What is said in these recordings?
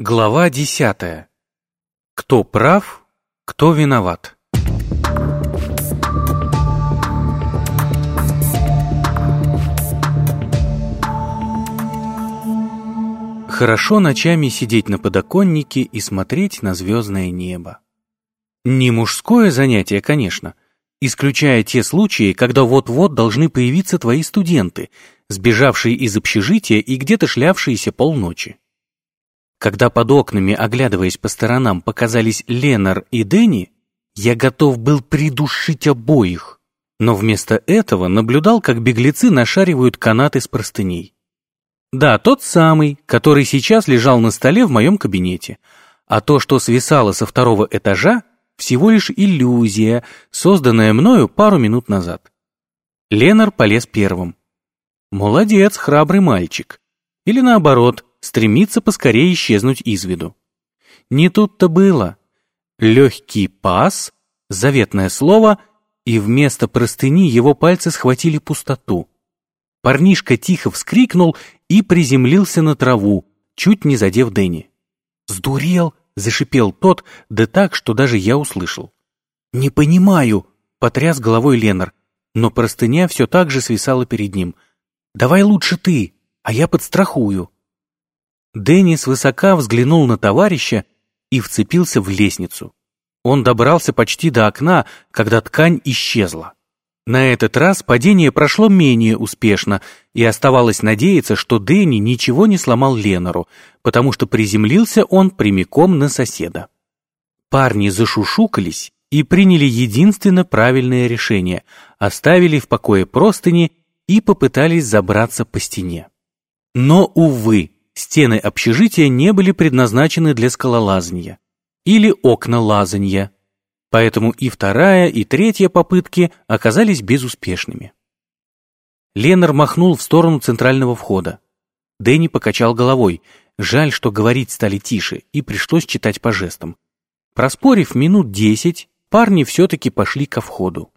Глава десятая. Кто прав, кто виноват. Хорошо ночами сидеть на подоконнике и смотреть на звездное небо. Не мужское занятие, конечно, исключая те случаи, когда вот-вот должны появиться твои студенты, сбежавшие из общежития и где-то шлявшиеся полночи. Когда под окнами, оглядываясь по сторонам, показались Ленар и Дэнни, я готов был придушить обоих, но вместо этого наблюдал, как беглецы нашаривают канаты с простыней. Да, тот самый, который сейчас лежал на столе в моем кабинете, а то, что свисало со второго этажа, всего лишь иллюзия, созданная мною пару минут назад. Ленар полез первым. Молодец, храбрый мальчик. Или наоборот, стремится поскорее исчезнуть из виду. Не тут-то было. Легкий пас, заветное слово, и вместо простыни его пальцы схватили пустоту. Парнишка тихо вскрикнул и приземлился на траву, чуть не задев Дэнни. «Сдурел!» — зашипел тот, да так, что даже я услышал. «Не понимаю!» — потряс головой Ленар, но простыня все так же свисала перед ним. «Давай лучше ты, а я подстрахую». Дэнни свысока взглянул на товарища и вцепился в лестницу. Он добрался почти до окна, когда ткань исчезла. На этот раз падение прошло менее успешно, и оставалось надеяться, что Дэнни ничего не сломал Ленору, потому что приземлился он прямиком на соседа. Парни зашушукались и приняли единственно правильное решение, оставили в покое простыни и попытались забраться по стене. Но, увы, стены общежития не были предназначены для скалолазания или окна лазанья, поэтому и вторая, и третья попытки оказались безуспешными. Ленар махнул в сторону центрального входа. Дэнни покачал головой. Жаль, что говорить стали тише, и пришлось читать по жестам. Проспорив минут десять, парни все-таки пошли ко входу.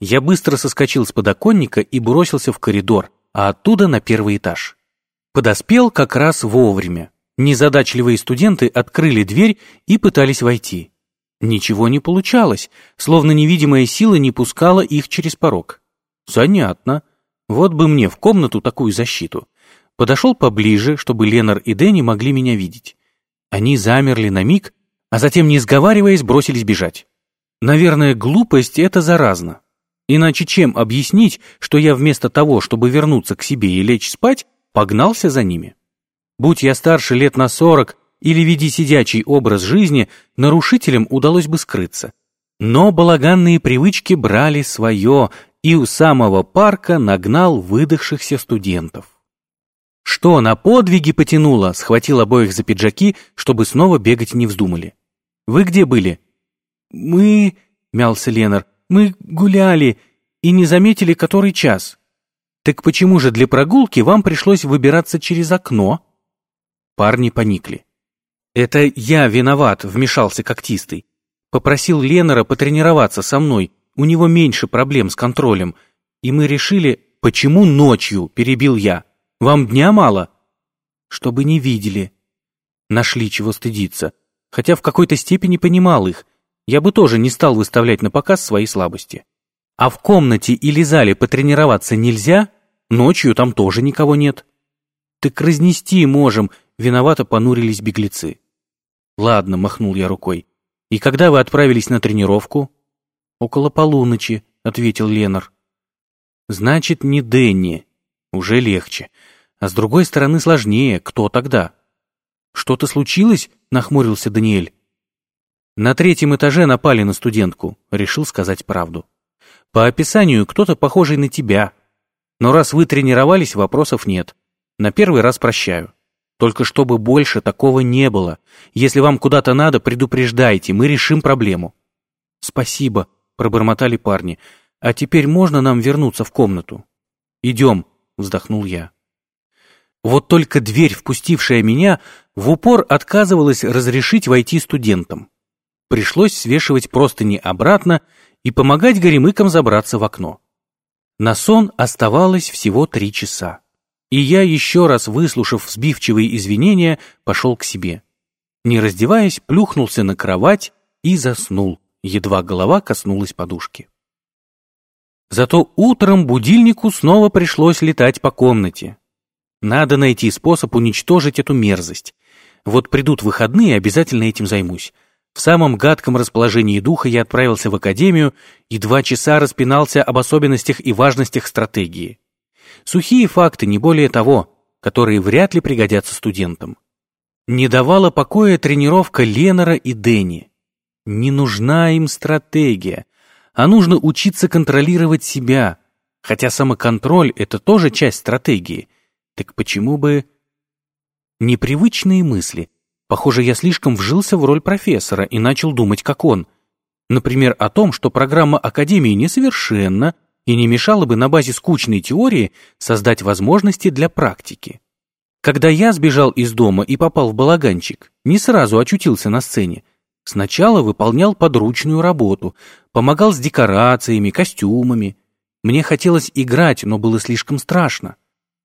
Я быстро соскочил с подоконника и бросился в коридор, а оттуда на первый этаж. Подоспел как раз вовремя. Незадачливые студенты открыли дверь и пытались войти. Ничего не получалось, словно невидимая сила не пускала их через порог. Занятно. Вот бы мне в комнату такую защиту. Подошел поближе, чтобы Ленар и Дэнни могли меня видеть. Они замерли на миг, а затем, не сговариваясь, бросились бежать. Наверное, глупость — это заразно. Иначе чем объяснить, что я вместо того, чтобы вернуться к себе и лечь спать, погнался за ними. Будь я старше лет на сорок или веди сидячий образ жизни, нарушителям удалось бы скрыться. Но балаганные привычки брали свое, и у самого парка нагнал выдохшихся студентов. Что на подвиги потянуло, схватил обоих за пиджаки, чтобы снова бегать не вздумали. «Вы где были?» «Мы...» — мялся Ленар. «Мы гуляли и не заметили, который час». Так почему же для прогулки вам пришлось выбираться через окно? Парни поникли. Это я виноват, вмешался когтистый. Попросил Ленора потренироваться со мной, у него меньше проблем с контролем. И мы решили, почему ночью, перебил я. Вам дня мало? Чтобы не видели. Нашли чего стыдиться. Хотя в какой-то степени понимал их. Я бы тоже не стал выставлять на показ свои слабости. А в комнате или зале потренироваться нельзя? Ночью там тоже никого нет. Так разнести можем, виновато понурились беглецы. Ладно, махнул я рукой. И когда вы отправились на тренировку? Около полуночи, ответил Ленар. Значит, не Дэнни. Уже легче. А с другой стороны сложнее. Кто тогда? Что-то случилось? Нахмурился Даниэль. На третьем этаже напали на студентку, решил сказать правду. По описанию кто-то похожий на тебя, но раз вы тренировались, вопросов нет. На первый раз прощаю. Только чтобы больше такого не было. Если вам куда-то надо, предупреждайте, мы решим проблему. Спасибо, пробормотали парни. А теперь можно нам вернуться в комнату? Идем, вздохнул я. Вот только дверь, впустившая меня, в упор отказывалась разрешить войти студентам. Пришлось свешивать простыни обратно и помогать горемыкам забраться в окно. На сон оставалось всего три часа. И я, еще раз выслушав сбивчивые извинения, пошел к себе. Не раздеваясь, плюхнулся на кровать и заснул, едва голова коснулась подушки. Зато утром будильнику снова пришлось летать по комнате. Надо найти способ уничтожить эту мерзость. Вот придут выходные, обязательно этим займусь. В самом гадком расположении духа я отправился в академию и два часа распинался об особенностях и важностях стратегии. Сухие факты, не более того, которые вряд ли пригодятся студентам. Не давала покоя тренировка Ленора и Дэнни. Не нужна им стратегия, а нужно учиться контролировать себя, хотя самоконтроль — это тоже часть стратегии. Так почему бы... Непривычные мысли. Похоже, я слишком вжился в роль профессора и начал думать, как он. Например, о том, что программа Академии несовершенна и не мешала бы на базе скучной теории создать возможности для практики. Когда я сбежал из дома и попал в балаганчик, не сразу очутился на сцене. Сначала выполнял подручную работу, помогал с декорациями, костюмами. Мне хотелось играть, но было слишком страшно.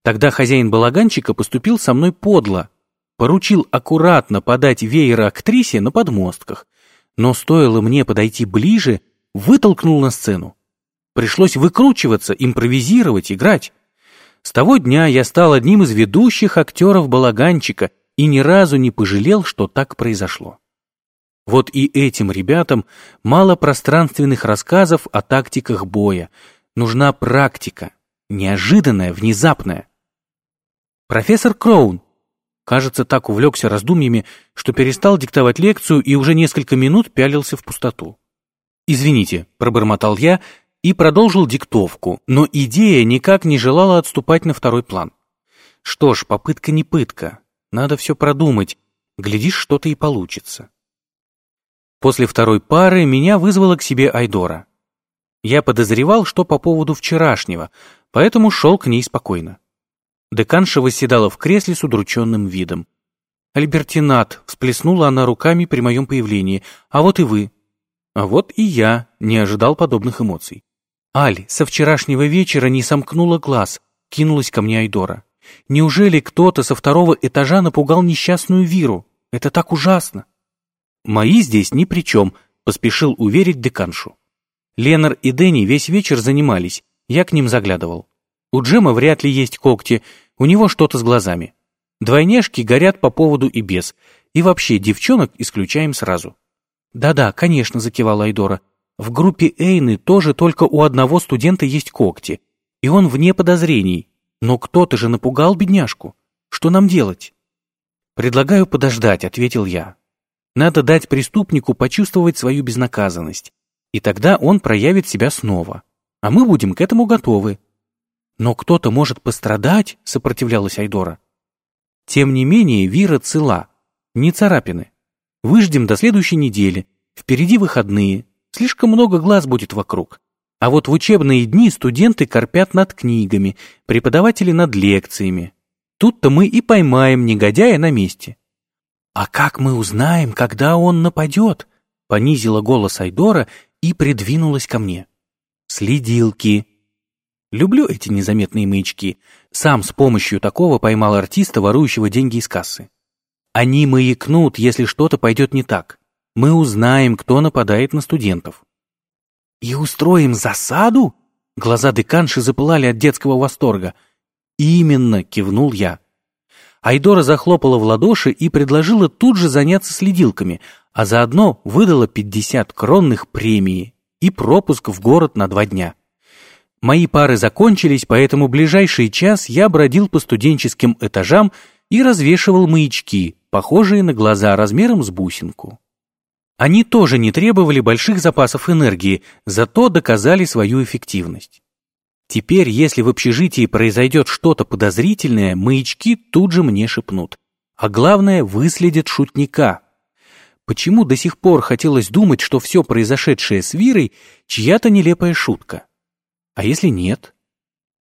Тогда хозяин балаганчика поступил со мной подло. Поручил аккуратно подать веера актрисе на подмостках. Но стоило мне подойти ближе, вытолкнул на сцену. Пришлось выкручиваться, импровизировать, играть. С того дня я стал одним из ведущих актеров балаганчика и ни разу не пожалел, что так произошло. Вот и этим ребятам мало пространственных рассказов о тактиках боя. Нужна практика, неожиданная, внезапная. Профессор Кроун, кажется, так увлекся раздумьями, что перестал диктовать лекцию и уже несколько минут пялился в пустоту. «Извините», — пробормотал я и продолжил диктовку, но идея никак не желала отступать на второй план. Что ж, попытка не пытка. Надо все продумать. Глядишь, что-то и получится. После второй пары меня вызвала к себе Айдора. Я подозревал, что по поводу вчерашнего, поэтому шел к ней спокойно. Деканша восседала в кресле с удрученным видом. «Альбертинат», — всплеснула она руками при моем появлении, «а вот и вы». А вот и я не ожидал подобных эмоций. Аль со вчерашнего вечера не сомкнула глаз, кинулась ко мне Айдора. Неужели кто-то со второго этажа напугал несчастную Виру? Это так ужасно. Мои здесь ни при чем, поспешил уверить деканшу. Ленар и Дэнни весь вечер занимались, я к ним заглядывал. У Джема вряд ли есть когти, у него что-то с глазами. Двойняшки горят по поводу и без, и вообще девчонок исключаем сразу. «Да-да, конечно», — закивала Айдора. В группе Эйны тоже только у одного студента есть когти, и он вне подозрений. Но кто-то же напугал бедняжку. Что нам делать? Предлагаю подождать, ответил я. Надо дать преступнику почувствовать свою безнаказанность, и тогда он проявит себя снова. А мы будем к этому готовы. Но кто-то может пострадать, сопротивлялась Айдора. Тем не менее, Вира цела, не царапины. Выждем до следующей недели, впереди выходные, Слишком много глаз будет вокруг. А вот в учебные дни студенты корпят над книгами, преподаватели над лекциями. Тут-то мы и поймаем негодяя на месте. «А как мы узнаем, когда он нападет?» Понизила голос Айдора и придвинулась ко мне. «Следилки». Люблю эти незаметные маячки. Сам с помощью такого поймал артиста, ворующего деньги из кассы. Они маякнут, если что-то пойдет не так мы узнаем, кто нападает на студентов. И устроим засаду? Глаза деканши запылали от детского восторга. Именно, кивнул я. Айдора захлопала в ладоши и предложила тут же заняться следилками, а заодно выдала 50 кронных премии и пропуск в город на два дня. Мои пары закончились, поэтому ближайший час я бродил по студенческим этажам и развешивал маячки, похожие на глаза размером с бусинку. Они тоже не требовали больших запасов энергии, зато доказали свою эффективность. Теперь, если в общежитии произойдет что-то подозрительное, маячки тут же мне шепнут. А главное, выследят шутника. Почему до сих пор хотелось думать, что все произошедшее с Вирой – чья-то нелепая шутка? А если нет?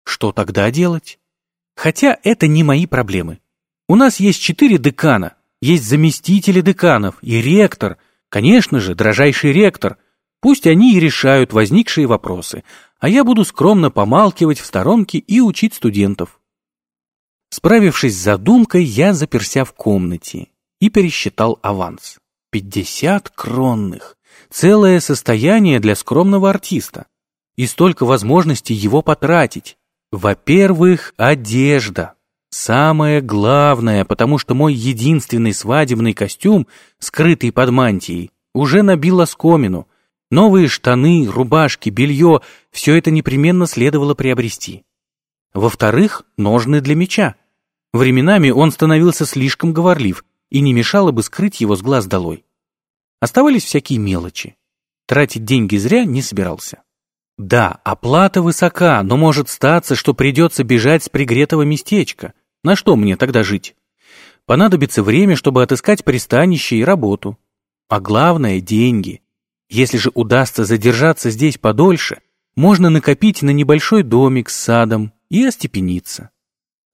Что тогда делать? Хотя это не мои проблемы. У нас есть четыре декана, есть заместители деканов и ректор – Конечно же, дрожайший ректор, пусть они и решают возникшие вопросы, а я буду скромно помалкивать в сторонке и учить студентов. Справившись с задумкой, я заперся в комнате и пересчитал аванс. Пятьдесят кронных. Целое состояние для скромного артиста. И столько возможностей его потратить. Во-первых, одежда. Самое главное, потому что мой единственный свадебный костюм, скрытый под мантией, уже набил оскомину. Новые штаны, рубашки, белье — все это непременно следовало приобрести. Во-вторых, ножны для меча. Временами он становился слишком говорлив, и не мешало бы скрыть его с глаз долой. Оставались всякие мелочи. Тратить деньги зря не собирался. Да, оплата высока, но может статься, что придется бежать с пригретого местечка. На что мне тогда жить? Понадобится время, чтобы отыскать пристанище и работу. А главное – деньги. Если же удастся задержаться здесь подольше, можно накопить на небольшой домик с садом и остепениться.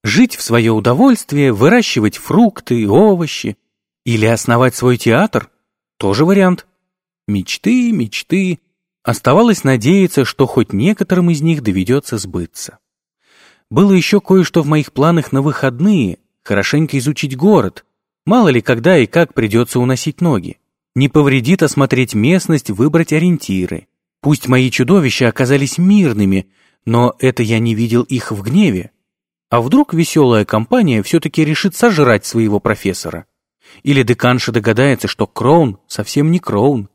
Жить в свое удовольствие, выращивать фрукты, овощи или основать свой театр – тоже вариант. Мечты, мечты. Оставалось надеяться, что хоть некоторым из них доведется сбыться. Было еще кое-что в моих планах на выходные, хорошенько изучить город. Мало ли когда и как придется уносить ноги. Не повредит осмотреть местность, выбрать ориентиры. Пусть мои чудовища оказались мирными, но это я не видел их в гневе. А вдруг веселая компания все-таки решит сожрать своего профессора? Или деканша догадается, что Кроун совсем не Кроун?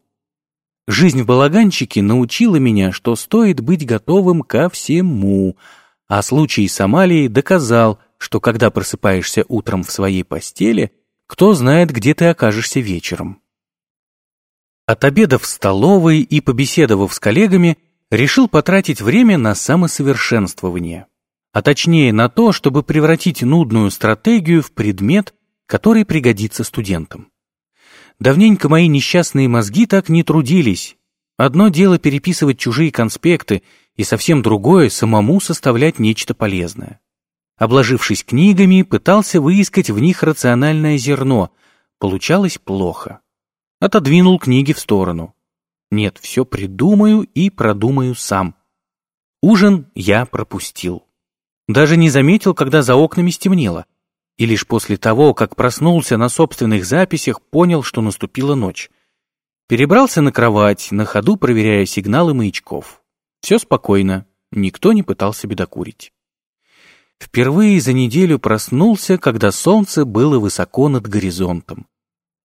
Жизнь в балаганчике научила меня, что стоит быть готовым ко всему, а случай с Амалией доказал, что когда просыпаешься утром в своей постели, кто знает, где ты окажешься вечером. От обеда в столовой и побеседовав с коллегами, решил потратить время на самосовершенствование, а точнее на то, чтобы превратить нудную стратегию в предмет, который пригодится студентам. Давненько мои несчастные мозги так не трудились. Одно дело переписывать чужие конспекты, и совсем другое — самому составлять нечто полезное. Обложившись книгами, пытался выискать в них рациональное зерно. Получалось плохо отодвинул книги в сторону. Нет, все придумаю и продумаю сам. Ужин я пропустил. Даже не заметил, когда за окнами стемнело. И лишь после того, как проснулся на собственных записях, понял, что наступила ночь. Перебрался на кровать, на ходу проверяя сигналы маячков. Все спокойно, никто не пытался бедокурить. Впервые за неделю проснулся, когда солнце было высоко над горизонтом.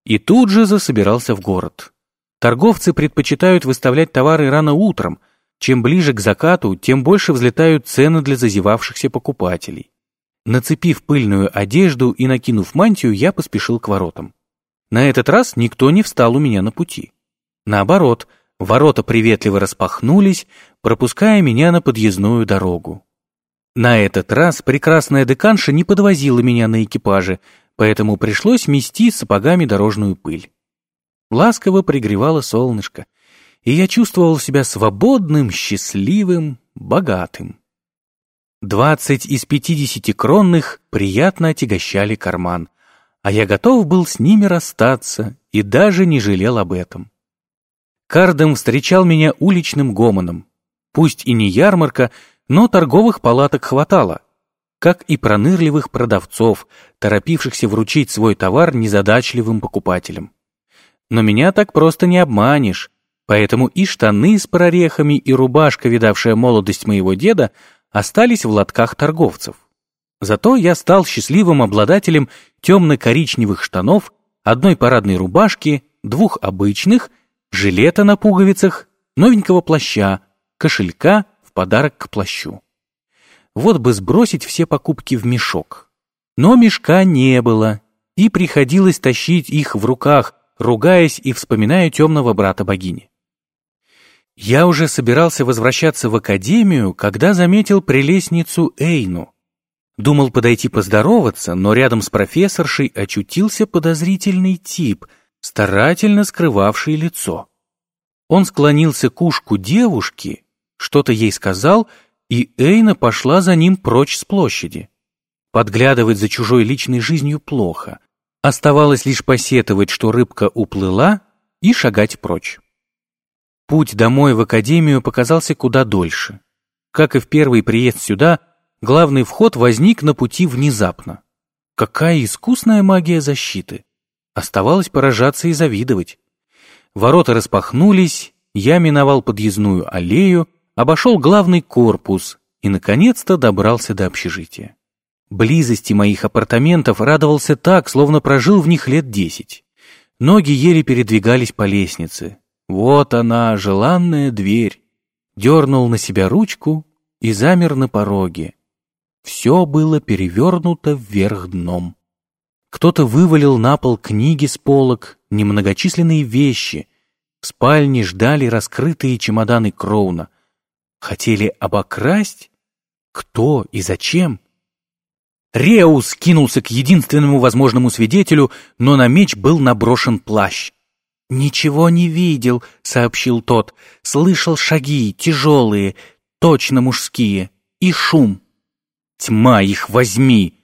И тут же засобирался в город. Торговцы предпочитают выставлять товары рано утром. Чем ближе к закату, тем больше взлетают цены для зазевавшихся покупателей. Нацепив пыльную одежду и накинув мантию, я поспешил к воротам. На этот раз никто не встал у меня на пути. Наоборот, ворота приветливо распахнулись, пропуская меня на подъездную дорогу. На этот раз прекрасная деканша не подвозила меня на экипаже, поэтому пришлось мести сапогами дорожную пыль. Ласково пригревало солнышко, и я чувствовал себя свободным, счастливым, богатым. Двадцать из пятидесяти кронных приятно отягощали карман, а я готов был с ними расстаться и даже не жалел об этом. Кардем встречал меня уличным гомоном. Пусть и не ярмарка, но торговых палаток хватало — как и пронырливых продавцов, торопившихся вручить свой товар незадачливым покупателям. Но меня так просто не обманешь, поэтому и штаны с прорехами, и рубашка, видавшая молодость моего деда, остались в лотках торговцев. Зато я стал счастливым обладателем темно-коричневых штанов, одной парадной рубашки, двух обычных, жилета на пуговицах, новенького плаща, кошелька в подарок к плащу. Вот бы сбросить все покупки в мешок. Но мешка не было, и приходилось тащить их в руках, ругаясь и вспоминая темного брата богини. Я уже собирался возвращаться в академию, когда заметил прелестницу Эйну. Думал подойти поздороваться, но рядом с профессоршей очутился подозрительный тип, старательно скрывавший лицо. Он склонился к ушку девушки, что-то ей сказал и Эйна пошла за ним прочь с площади. Подглядывать за чужой личной жизнью плохо. Оставалось лишь посетовать, что рыбка уплыла, и шагать прочь. Путь домой в академию показался куда дольше. Как и в первый приезд сюда, главный вход возник на пути внезапно. Какая искусная магия защиты! Оставалось поражаться и завидовать. Ворота распахнулись, я миновал подъездную аллею, обошел главный корпус и, наконец-то, добрался до общежития. Близости моих апартаментов радовался так, словно прожил в них лет десять. Ноги еле передвигались по лестнице. Вот она, желанная дверь. Дернул на себя ручку и замер на пороге. Все было перевернуто вверх дном. Кто-то вывалил на пол книги с полок, немногочисленные вещи. В спальне ждали раскрытые чемоданы Кроуна. Хотели обокрасть? Кто и зачем? Реус кинулся к единственному возможному свидетелю, но на меч был наброшен плащ. «Ничего не видел», — сообщил тот. «Слышал шаги, тяжелые, точно мужские, и шум». «Тьма их возьми!»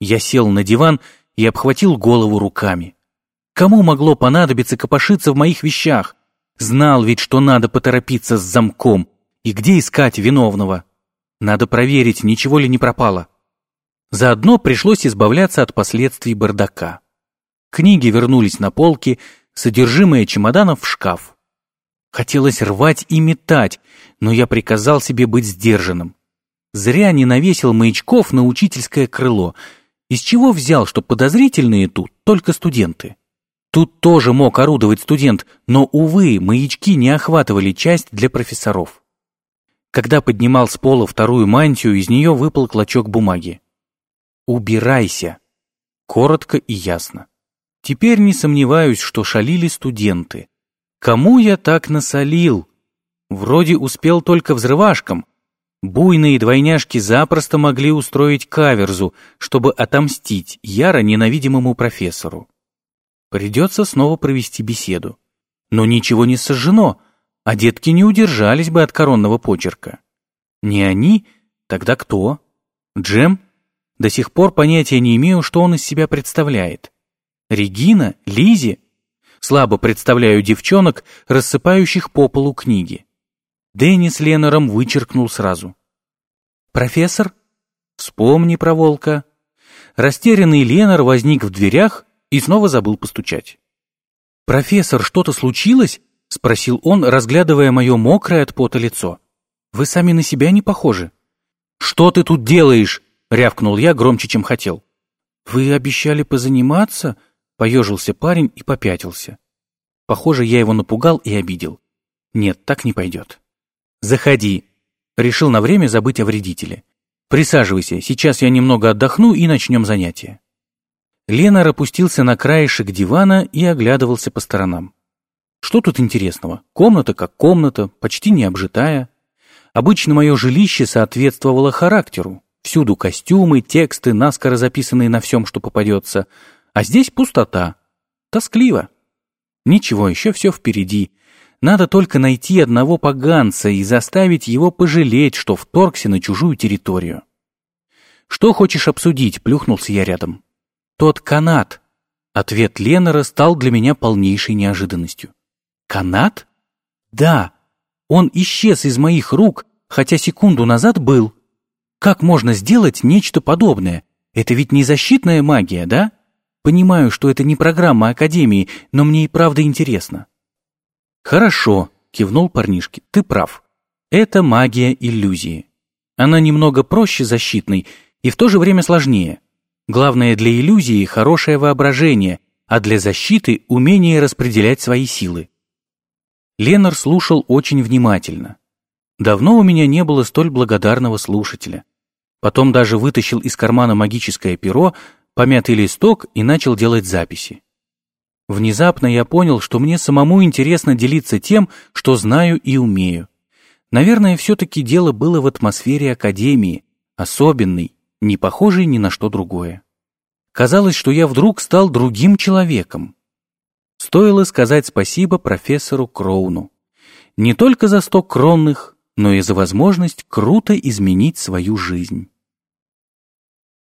Я сел на диван и обхватил голову руками. Кому могло понадобиться копошиться в моих вещах? Знал ведь, что надо поторопиться с замком. И где искать виновного? Надо проверить, ничего ли не пропало. Заодно пришлось избавляться от последствий бардака. Книги вернулись на полки, содержимое чемоданов в шкаф. Хотелось рвать и метать, но я приказал себе быть сдержанным. Зря не навесил маячков на учительское крыло. Из чего взял, что подозрительные тут только студенты? Тут тоже мог орудовать студент, но, увы, маячки не охватывали часть для профессоров. Когда поднимал с пола вторую мантию, из нее выпал клочок бумаги. «Убирайся!» Коротко и ясно. Теперь не сомневаюсь, что шалили студенты. Кому я так насолил? Вроде успел только взрывашкам. Буйные двойняшки запросто могли устроить каверзу, чтобы отомстить яро ненавидимому профессору. Придется снова провести беседу. Но ничего не сожжено, а детки не удержались бы от коронного почерка. Не они, тогда кто? Джем? До сих пор понятия не имею, что он из себя представляет. Регина? Лизи? Слабо представляю девчонок, рассыпающих по полу книги. Дэнни с Ленором вычеркнул сразу. «Профессор?» «Вспомни про волка». Растерянный Ленор возник в дверях и снова забыл постучать. «Профессор, что-то случилось?» — спросил он, разглядывая мое мокрое от пота лицо. «Вы сами на себя не похожи». «Что ты тут делаешь?» — рявкнул я громче, чем хотел. «Вы обещали позаниматься?» Поежился парень и попятился. Похоже, я его напугал и обидел. Нет, так не пойдет. «Заходи!» Решил на время забыть о вредителе. «Присаживайся, сейчас я немного отдохну и начнем занятие». Ленар опустился на краешек дивана и оглядывался по сторонам. Что тут интересного? Комната как комната, почти не обжитая. Обычно мое жилище соответствовало характеру. Всюду костюмы, тексты, наскоро записанные на всем, что попадется. А здесь пустота. Тоскливо. Ничего, еще все впереди. Надо только найти одного поганца и заставить его пожалеть, что вторгся на чужую территорию. «Что хочешь обсудить?» — плюхнулся я рядом. «Тот канат». Ответ Ленора стал для меня полнейшей неожиданностью. «Канат?» «Да. Он исчез из моих рук, хотя секунду назад был. Как можно сделать нечто подобное? Это ведь не защитная магия, да?» Понимаю, что это не программа Академии, но мне и правда интересно». «Хорошо», — кивнул парнишке, — «ты прав. Это магия иллюзии. Она немного проще защитной и в то же время сложнее. Главное для иллюзии — хорошее воображение, а для защиты — умение распределять свои силы». Ленар слушал очень внимательно. Давно у меня не было столь благодарного слушателя. Потом даже вытащил из кармана магическое перо, помятый листок и начал делать записи. Внезапно я понял, что мне самому интересно делиться тем, что знаю и умею. Наверное, все-таки дело было в атмосфере Академии, особенной, не похожей ни на что другое. Казалось, что я вдруг стал другим человеком. Стоило сказать спасибо профессору Кроуну. Не только за сто кронных, но и за возможность круто изменить свою жизнь.